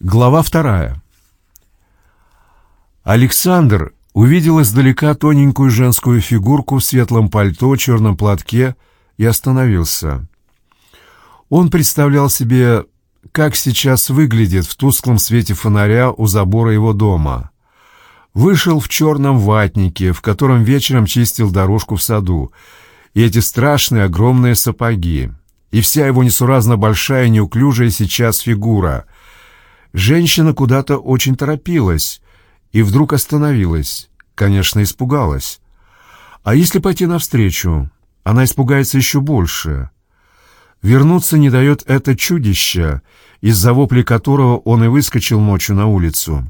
Глава вторая. Александр увидел издалека тоненькую женскую фигурку в светлом пальто, черном платке и остановился. Он представлял себе, как сейчас выглядит в тусклом свете фонаря у забора его дома. Вышел в черном ватнике, в котором вечером чистил дорожку в саду, и эти страшные огромные сапоги, и вся его несуразно большая неуклюжая сейчас фигура — Женщина куда-то очень торопилась и вдруг остановилась. Конечно, испугалась. А если пойти навстречу, она испугается еще больше. Вернуться не дает это чудище, из-за вопли которого он и выскочил ночью на улицу.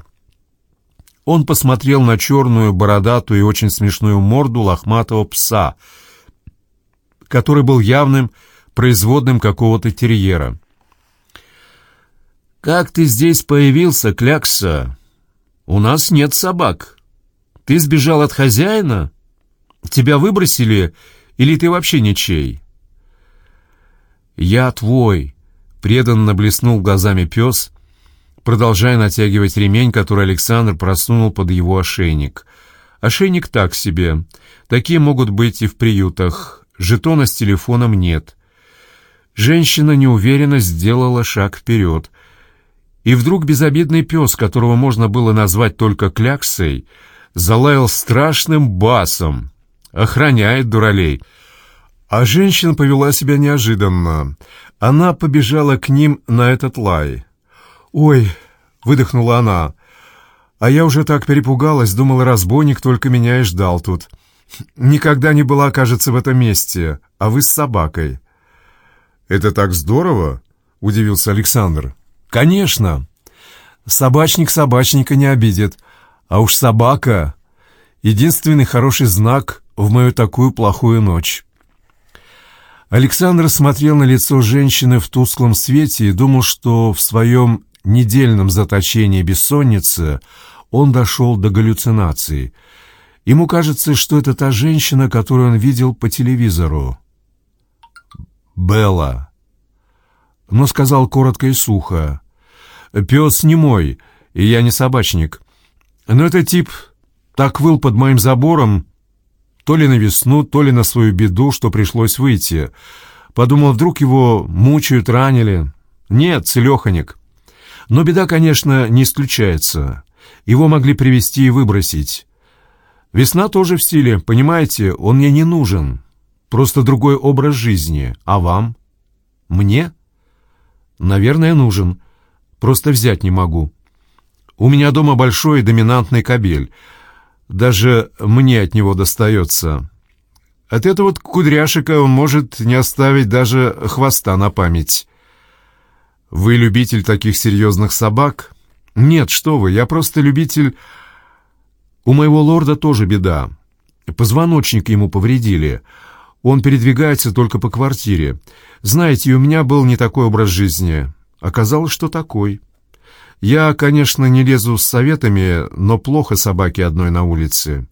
Он посмотрел на черную, бородатую и очень смешную морду лохматого пса, который был явным производным какого-то терьера. «Как ты здесь появился, Клякса? У нас нет собак. Ты сбежал от хозяина? Тебя выбросили, или ты вообще ничей?» «Я твой», — преданно блеснул глазами пес, продолжая натягивать ремень, который Александр просунул под его ошейник. Ошейник так себе. Такие могут быть и в приютах. Жетона с телефоном нет. Женщина неуверенно сделала шаг вперед. И вдруг безобидный пес, которого можно было назвать только кляксой, залаял страшным басом. Охраняет дуралей. А женщина повела себя неожиданно. Она побежала к ним на этот лай. «Ой!» — выдохнула она. «А я уже так перепугалась, думала, разбойник только меня и ждал тут. Никогда не была, кажется, в этом месте, а вы с собакой». «Это так здорово!» — удивился Александр. Конечно. Собачник собачника не обидит. А уж собака — единственный хороший знак в мою такую плохую ночь. Александр смотрел на лицо женщины в тусклом свете и думал, что в своем недельном заточении бессонницы он дошел до галлюцинаций. Ему кажется, что это та женщина, которую он видел по телевизору. «Белла», но сказал коротко и сухо. «Пес не мой, и я не собачник. Но этот тип так выл под моим забором, то ли на весну, то ли на свою беду, что пришлось выйти. Подумал, вдруг его мучают, ранили. Нет, целеханик. Но беда, конечно, не исключается. Его могли привести и выбросить. Весна тоже в стиле, понимаете, он мне не нужен. Просто другой образ жизни. А вам? Мне?» Наверное, нужен. Просто взять не могу. У меня дома большой доминантный кабель. Даже мне от него достается. От этого вот кудряшика может не оставить даже хвоста на память. Вы любитель таких серьезных собак? Нет, что вы, я просто любитель... У моего лорда тоже беда. Позвоночник ему повредили. Он передвигается только по квартире. Знаете, у меня был не такой образ жизни. Оказалось, что такой. Я, конечно, не лезу с советами, но плохо собаке одной на улице.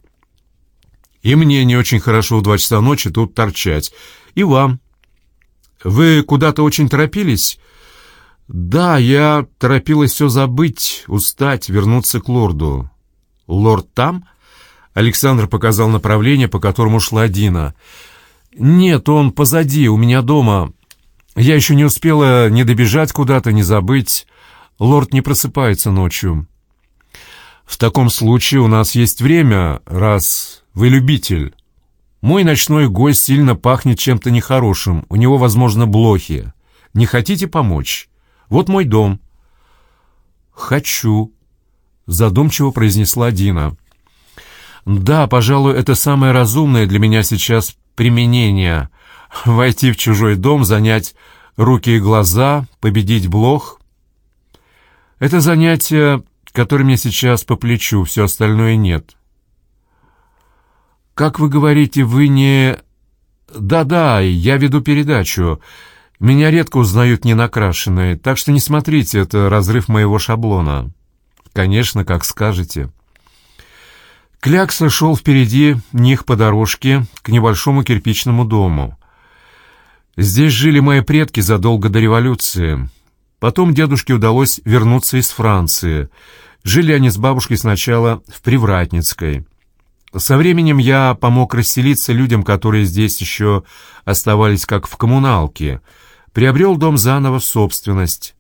И мне не очень хорошо в два часа ночи тут торчать. И вам. Вы куда-то очень торопились? Да, я торопилась все забыть, устать, вернуться к лорду. Лорд там? Александр показал направление, по которому шла Дина. «Нет, он позади, у меня дома. Я еще не успела ни добежать куда-то, ни забыть. Лорд не просыпается ночью». «В таком случае у нас есть время, раз вы любитель. Мой ночной гость сильно пахнет чем-то нехорошим, у него, возможно, блохи. Не хотите помочь? Вот мой дом». «Хочу», — задумчиво произнесла Дина. «Да, пожалуй, это самое разумное для меня сейчас применения. Войти в чужой дом, занять руки и глаза, победить блох. Это занятие, которое мне сейчас по плечу, все остальное нет. Как вы говорите, вы не... Да-да, я веду передачу. Меня редко узнают ненакрашенной, так что не смотрите, это разрыв моего шаблона. Конечно, как скажете. Клякса шел впереди них по дорожке к небольшому кирпичному дому. Здесь жили мои предки задолго до революции. Потом дедушке удалось вернуться из Франции. Жили они с бабушкой сначала в Привратницкой. Со временем я помог расселиться людям, которые здесь еще оставались как в коммуналке. Приобрел дом заново в собственность.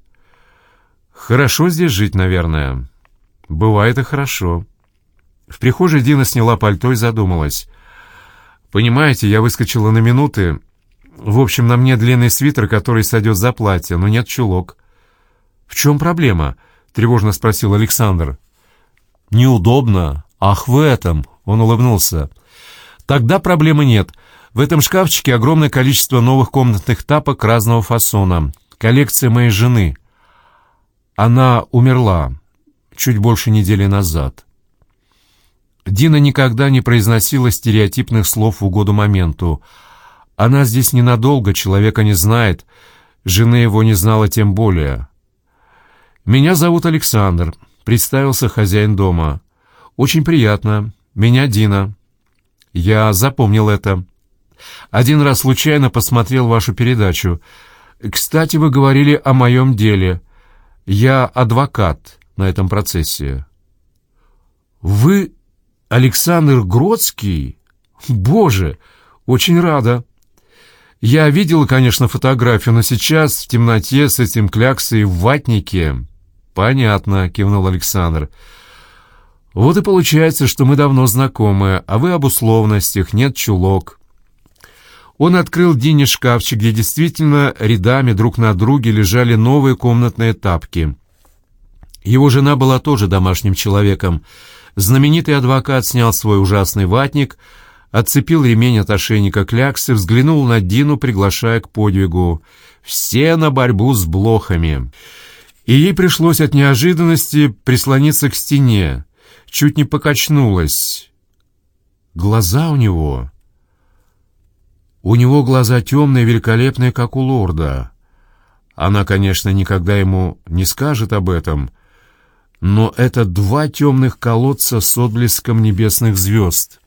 Хорошо здесь жить, наверное. Бывает и хорошо. В прихожей Дина сняла пальто и задумалась. «Понимаете, я выскочила на минуты. В общем, на мне длинный свитер, который сойдет за платье, но нет чулок». «В чем проблема?» — тревожно спросил Александр. «Неудобно. Ах, в этом!» — он улыбнулся. «Тогда проблемы нет. В этом шкафчике огромное количество новых комнатных тапок разного фасона. Коллекция моей жены. Она умерла чуть больше недели назад». Дина никогда не произносила стереотипных слов в угоду моменту. Она здесь ненадолго, человека не знает, жены его не знала тем более. «Меня зовут Александр», — представился хозяин дома. «Очень приятно. Меня Дина». «Я запомнил это. Один раз случайно посмотрел вашу передачу. Кстати, вы говорили о моем деле. Я адвокат на этом процессе». «Вы Александр Гродский? Боже, очень рада. Я видела, конечно, фотографию, но сейчас в темноте с этим кляксой в ватнике. Понятно, кивнул Александр. Вот и получается, что мы давно знакомы, а вы об условностях, нет чулок. Он открыл Дине шкафчик, где действительно рядами друг на друге лежали новые комнатные тапки. Его жена была тоже домашним человеком — Знаменитый адвокат снял свой ужасный ватник, отцепил ремень от ошейника кляксы, взглянул на Дину, приглашая к подвигу. «Все на борьбу с блохами!» И ей пришлось от неожиданности прислониться к стене. Чуть не покачнулась. Глаза у него... У него глаза темные, великолепные, как у лорда. Она, конечно, никогда ему не скажет об этом — но это два темных колодца с отблеском небесных звезд.